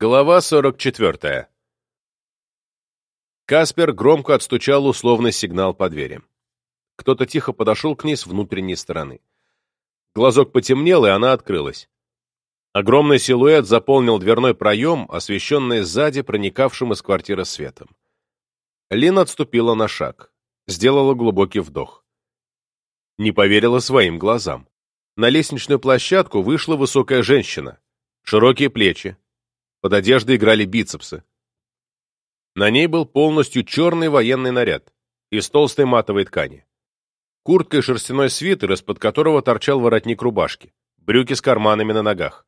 Глава 44. Каспер громко отстучал условный сигнал по двери. Кто-то тихо подошел к ней с внутренней стороны. Глазок потемнел, и она открылась. Огромный силуэт заполнил дверной проем, освещенный сзади проникавшим из квартиры светом. Лин отступила на шаг, сделала глубокий вдох. Не поверила своим глазам. На лестничную площадку вышла высокая женщина. Широкие плечи, под одеждой играли бицепсы. На ней был полностью черный военный наряд из толстой матовой ткани. Куртка и шерстяной свитер, из-под которого торчал воротник рубашки, брюки с карманами на ногах.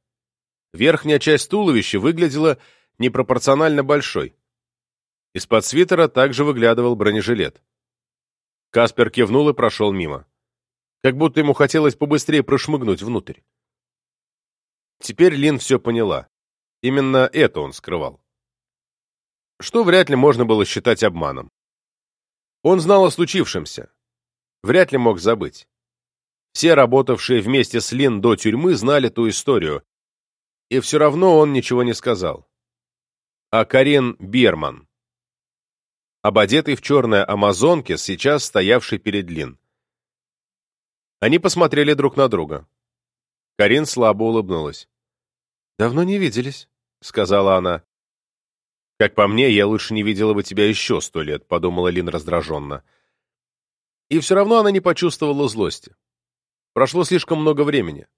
Верхняя часть туловища выглядела непропорционально большой. Из-под свитера также выглядывал бронежилет. Каспер кивнул и прошел мимо. Как будто ему хотелось побыстрее прошмыгнуть внутрь. Теперь Лин все поняла. Именно это он скрывал. Что вряд ли можно было считать обманом. Он знал о случившемся. Вряд ли мог забыть. Все, работавшие вместе с Лин до тюрьмы, знали ту историю, и все равно он ничего не сказал. А Карин Бирман, об одетой в черной амазонке, сейчас стоявшей перед Лин. Они посмотрели друг на друга. Карин слабо улыбнулась. «Давно не виделись», — сказала она. «Как по мне, я лучше не видела бы тебя еще сто лет», — подумала Лин раздраженно. И все равно она не почувствовала злости. Прошло слишком много времени.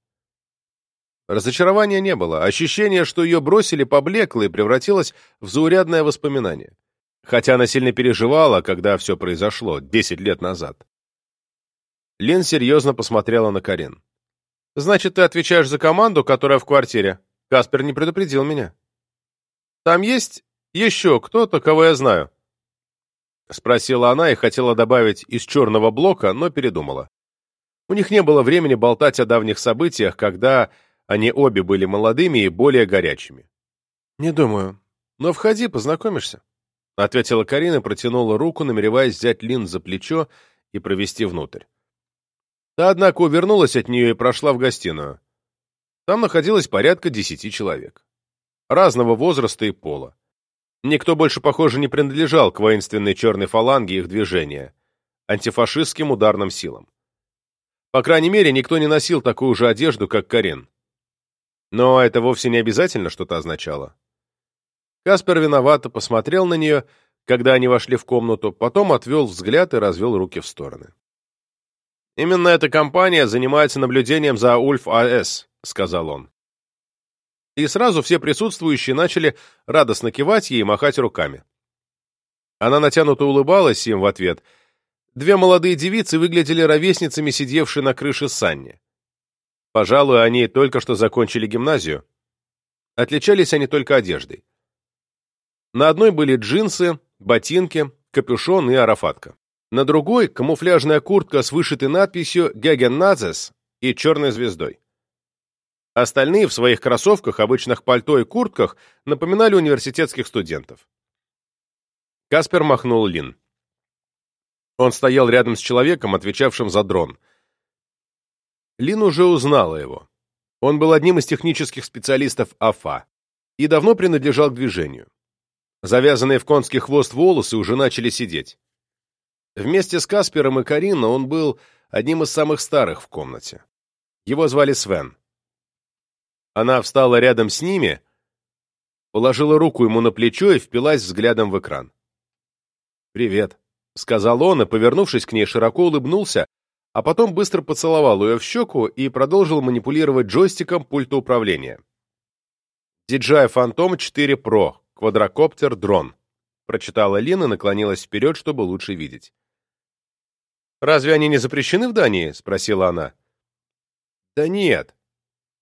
Разочарования не было. Ощущение, что ее бросили, поблекло и превратилось в заурядное воспоминание. Хотя она сильно переживала, когда все произошло, десять лет назад. Лин серьезно посмотрела на Карин. «Значит, ты отвечаешь за команду, которая в квартире?» Каспер не предупредил меня. Там есть еще кто-то, кого я знаю? Спросила она и хотела добавить из черного блока, но передумала. У них не было времени болтать о давних событиях, когда они обе были молодыми и более горячими. «Не думаю. Но входи, познакомишься», — ответила Карина протянула руку, намереваясь взять Лин за плечо и провести внутрь. Та, однако, увернулась от нее и прошла в гостиную. Там находилось порядка десяти человек. Разного возраста и пола. Никто больше, похоже, не принадлежал к воинственной черной фаланге их движения, антифашистским ударным силам. По крайней мере, никто не носил такую же одежду, как Карен. Но это вовсе не обязательно что-то означало. Каспер виновато посмотрел на нее, когда они вошли в комнату, потом отвел взгляд и развел руки в стороны. Именно эта компания занимается наблюдением за Ульф АС, — сказал он. И сразу все присутствующие начали радостно кивать ей и махать руками. Она натянуто улыбалась им в ответ. Две молодые девицы выглядели ровесницами, сидевшие на крыше Санни. Пожалуй, они только что закончили гимназию. Отличались они только одеждой. На одной были джинсы, ботинки, капюшон и арафатка. На другой — камуфляжная куртка с вышитой надписью «Геген Назес» и черной звездой. Остальные в своих кроссовках, обычных пальто и куртках напоминали университетских студентов. Каспер махнул Лин. Он стоял рядом с человеком, отвечавшим за дрон. Лин уже узнала его. Он был одним из технических специалистов АФА и давно принадлежал к движению. Завязанные в конский хвост волосы уже начали сидеть. Вместе с Каспером и Кариной он был одним из самых старых в комнате. Его звали Свен. Она встала рядом с ними, положила руку ему на плечо и впилась взглядом в экран. «Привет», — сказал он, и, повернувшись к ней, широко улыбнулся, а потом быстро поцеловал ее в щеку и продолжил манипулировать джойстиком пульта управления. DJI Phantom 4 Pro, квадрокоптер, дрон, прочитала Лина наклонилась вперед, чтобы лучше видеть. «Разве они не запрещены в Дании?» — спросила она. «Да нет», —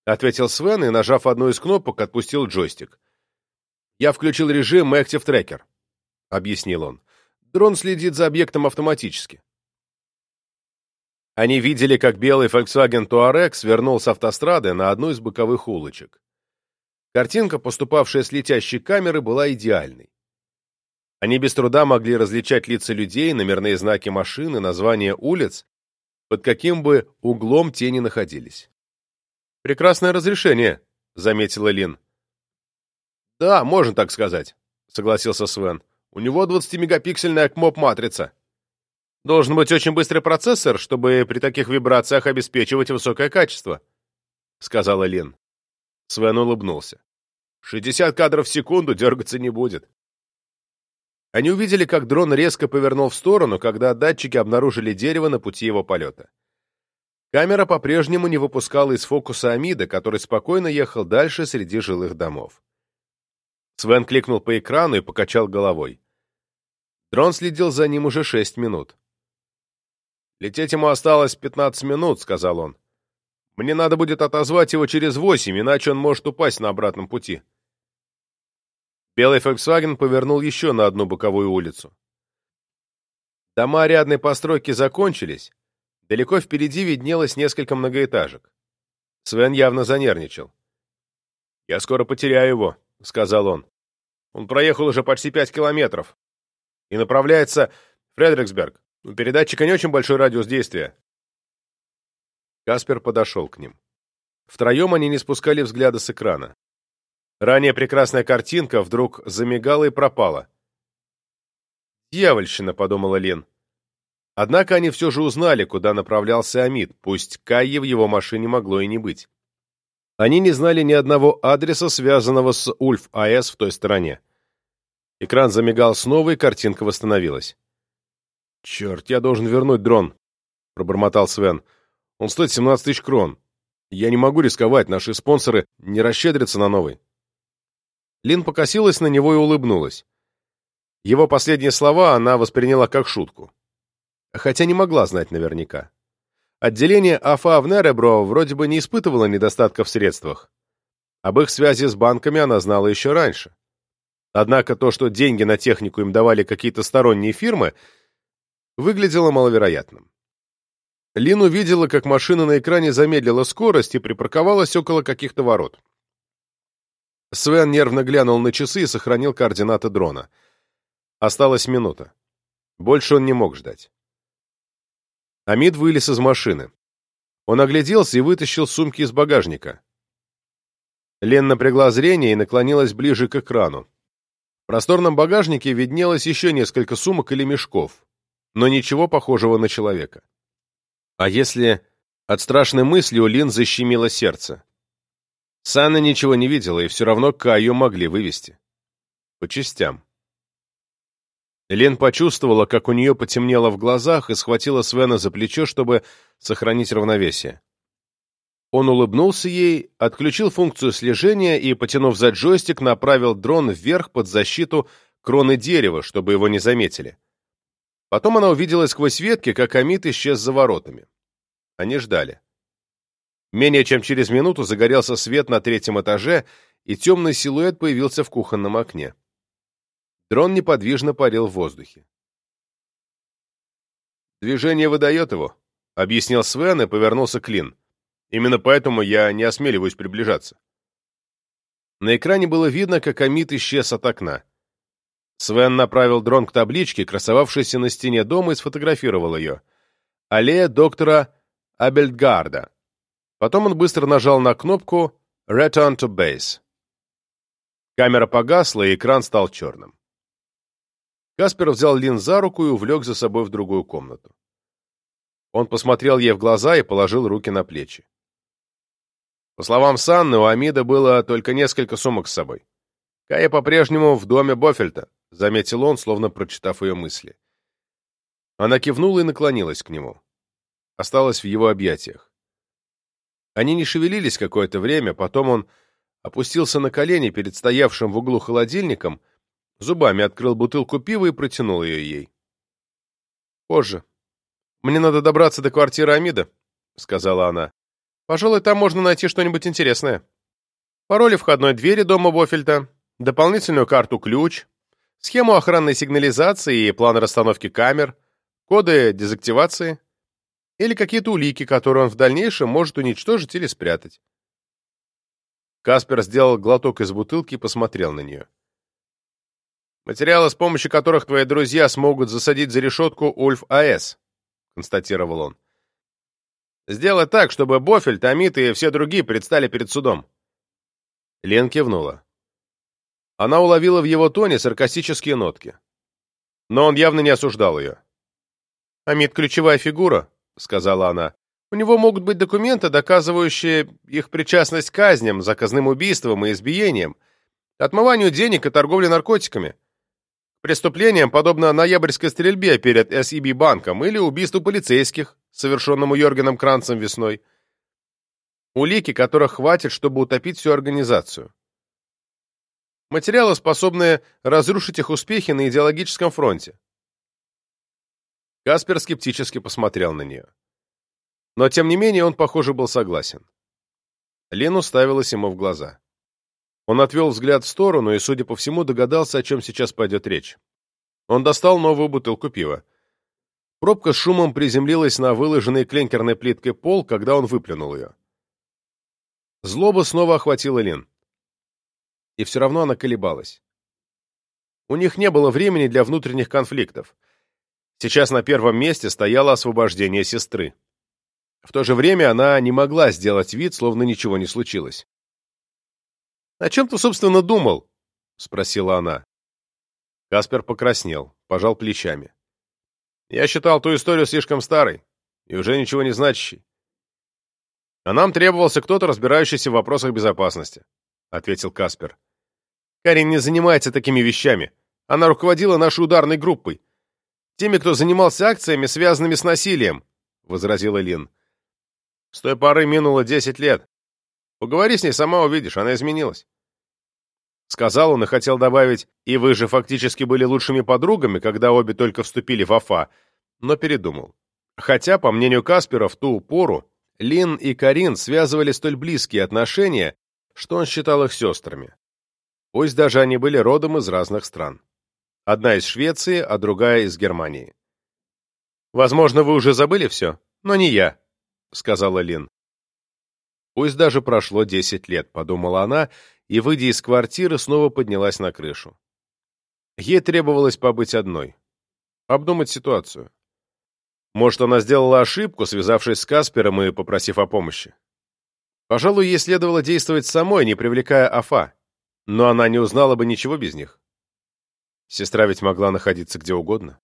ответил Свен и, нажав одну из кнопок, отпустил джойстик. «Я включил режим Active Tracker», — объяснил он. «Дрон следит за объектом автоматически». Они видели, как белый Volkswagen Touareg свернул с автострады на одну из боковых улочек. Картинка, поступавшая с летящей камеры, была идеальной. Они без труда могли различать лица людей, номерные знаки машин и названия улиц, под каким бы углом те ни находились. «Прекрасное разрешение», — заметила Лин. «Да, можно так сказать», — согласился Свен. «У него 20-мегапиксельная КМОП-матрица. Должен быть очень быстрый процессор, чтобы при таких вибрациях обеспечивать высокое качество», — сказала Лин. Свен улыбнулся. «60 кадров в секунду дергаться не будет». Они увидели, как дрон резко повернул в сторону, когда датчики обнаружили дерево на пути его полета. Камера по-прежнему не выпускала из фокуса Амида, который спокойно ехал дальше среди жилых домов. Свен кликнул по экрану и покачал головой. Дрон следил за ним уже шесть минут. «Лететь ему осталось пятнадцать минут», — сказал он. «Мне надо будет отозвать его через восемь, иначе он может упасть на обратном пути». Белый Volkswagen повернул еще на одну боковую улицу. Дома рядной постройки закончились. Далеко впереди виднелось несколько многоэтажек. Свен явно занервничал. «Я скоро потеряю его», — сказал он. «Он проехал уже почти пять километров и направляется в Фредериксберг. У передатчика не очень большой радиус действия». Каспер подошел к ним. Втроем они не спускали взгляда с экрана. Ранее прекрасная картинка вдруг замигала и пропала. «Дьявольщина», — подумала Лен. Однако они все же узнали, куда направлялся Амид, пусть Кайи в его машине могло и не быть. Они не знали ни одного адреса, связанного с Ульф АЭС в той стороне. Экран замигал снова, и картинка восстановилась. «Черт, я должен вернуть дрон», — пробормотал Свен. «Он стоит 17 тысяч крон. Я не могу рисковать, наши спонсоры не расщедрятся на новый». Лин покосилась на него и улыбнулась. Его последние слова она восприняла как шутку. Хотя не могла знать наверняка. Отделение АФА в Неребро вроде бы не испытывало недостатка в средствах. Об их связи с банками она знала еще раньше. Однако то, что деньги на технику им давали какие-то сторонние фирмы, выглядело маловероятным. Лин увидела, как машина на экране замедлила скорость и припарковалась около каких-то ворот. Свен нервно глянул на часы и сохранил координаты дрона. Осталась минута. Больше он не мог ждать. Амид вылез из машины. Он огляделся и вытащил сумки из багажника. Лен напрягла зрение и наклонилась ближе к экрану. В просторном багажнике виднелось еще несколько сумок или мешков, но ничего похожего на человека. А если от страшной мысли у Лин защемило сердце? Санна ничего не видела, и все равно Каю могли вывести. По частям. Лен почувствовала, как у нее потемнело в глазах и схватила Свена за плечо, чтобы сохранить равновесие. Он улыбнулся ей, отключил функцию слежения и, потянув за джойстик, направил дрон вверх под защиту кроны дерева, чтобы его не заметили. Потом она увидела сквозь ветки, как Амит исчез за воротами. Они ждали. Менее чем через минуту загорелся свет на третьем этаже, и темный силуэт появился в кухонном окне. Дрон неподвижно парил в воздухе. «Движение выдает его», — объяснил Свен и повернулся к Лин. «Именно поэтому я не осмеливаюсь приближаться». На экране было видно, как Амит исчез от окна. Свен направил дрон к табличке, красовавшейся на стене дома, и сфотографировал ее. Аллея доктора Абельдгарда. Потом он быстро нажал на кнопку «Return to Base». Камера погасла, и экран стал черным. Каспер взял Лин за руку и увлек за собой в другую комнату. Он посмотрел ей в глаза и положил руки на плечи. По словам Санны, у Амида было только несколько сумок с собой. Кая по-прежнему в доме Бофельта, заметил он, словно прочитав ее мысли. Она кивнула и наклонилась к нему. Осталась в его объятиях. Они не шевелились какое-то время, потом он опустился на колени перед стоявшим в углу холодильником, зубами открыл бутылку пива и протянул ее ей. «Позже. Мне надо добраться до квартиры Амида», — сказала она. «Пожалуй, там можно найти что-нибудь интересное. Пароли входной двери дома Бофельта, дополнительную карту-ключ, схему охранной сигнализации и план расстановки камер, коды дезактивации» или какие-то улики, которые он в дальнейшем может уничтожить или спрятать. Каспер сделал глоток из бутылки и посмотрел на нее. «Материалы, с помощью которых твои друзья смогут засадить за решетку Ульф АЭС», — констатировал он. «Сделай так, чтобы Бофель, Томит и все другие предстали перед судом». Лен кивнула. Она уловила в его тоне саркастические нотки. Но он явно не осуждал ее. «Амид — ключевая фигура», — сказала она. «У него могут быть документы, доказывающие их причастность к казням, заказным убийствам и избиениям, отмыванию денег и торговле наркотиками, преступлениям, подобно ноябрьской стрельбе перед СИБ банком или убийству полицейских, совершенному Йоргеном Кранцем весной. Улики, которых хватит, чтобы утопить всю организацию. Материалы, способные разрушить их успехи на идеологическом фронте. Каспер скептически посмотрел на нее. Но, тем не менее, он, похоже, был согласен. Лен уставилась ему в глаза. Он отвел взгляд в сторону и, судя по всему, догадался, о чем сейчас пойдет речь. Он достал новую бутылку пива. Пробка с шумом приземлилась на выложенный кленкерной плиткой пол, когда он выплюнул ее. Злоба снова охватила Лин. И все равно она колебалась. У них не было времени для внутренних конфликтов. Сейчас на первом месте стояло освобождение сестры. В то же время она не могла сделать вид, словно ничего не случилось. «О чем ты, собственно, думал?» — спросила она. Каспер покраснел, пожал плечами. «Я считал ту историю слишком старой и уже ничего не значащей. А нам требовался кто-то, разбирающийся в вопросах безопасности», — ответил Каспер. «Карин не занимается такими вещами. Она руководила нашей ударной группой. Теми, кто занимался акциями, связанными с насилием», — возразила Лин. «С той поры минуло десять лет. Поговори с ней, сама увидишь, она изменилась». Сказал он и хотел добавить, и вы же фактически были лучшими подругами, когда обе только вступили в АФА, но передумал. Хотя, по мнению Каспера, в ту пору Лин и Карин связывали столь близкие отношения, что он считал их сестрами. Пусть даже они были родом из разных стран. Одна из Швеции, а другая из Германии. «Возможно, вы уже забыли все, но не я», — сказала Лин. «Пусть даже прошло десять лет», — подумала она, и, выйдя из квартиры, снова поднялась на крышу. Ей требовалось побыть одной, обдумать ситуацию. Может, она сделала ошибку, связавшись с Каспером и попросив о помощи. Пожалуй, ей следовало действовать самой, не привлекая Афа, но она не узнала бы ничего без них. Сестра ведь могла находиться где угодно.